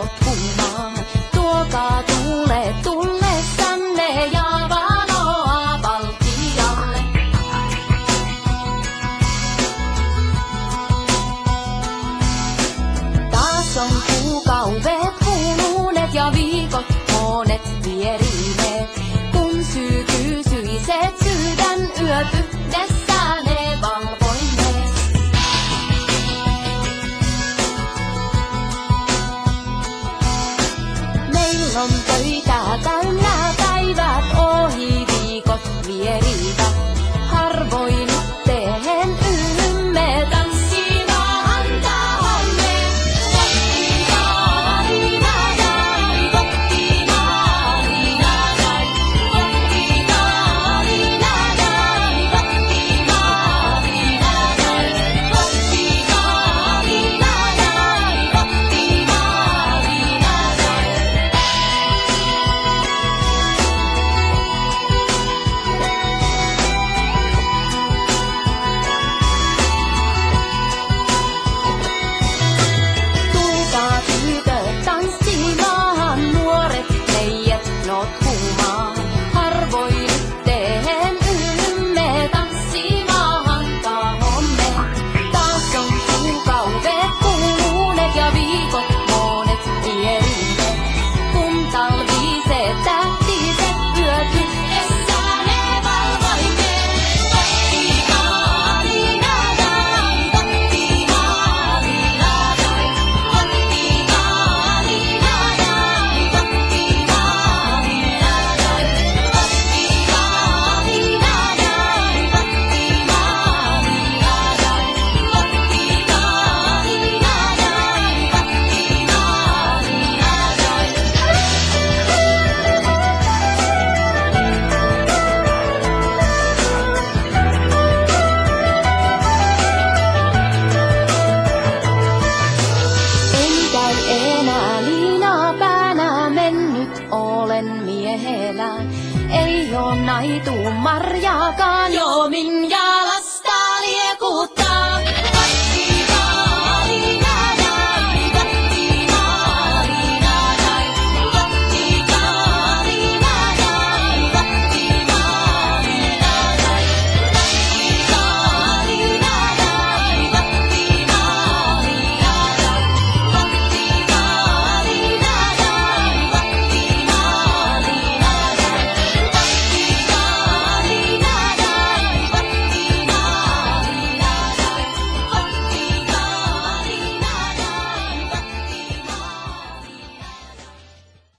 ulottumaan. Tuokaa tulle tänne ja valoa valtialle. Taas on kuukaudet, ja viikot, monet vierin. lähellä. Ei oo naitu marjaakaan. Joo, minä lasta liekut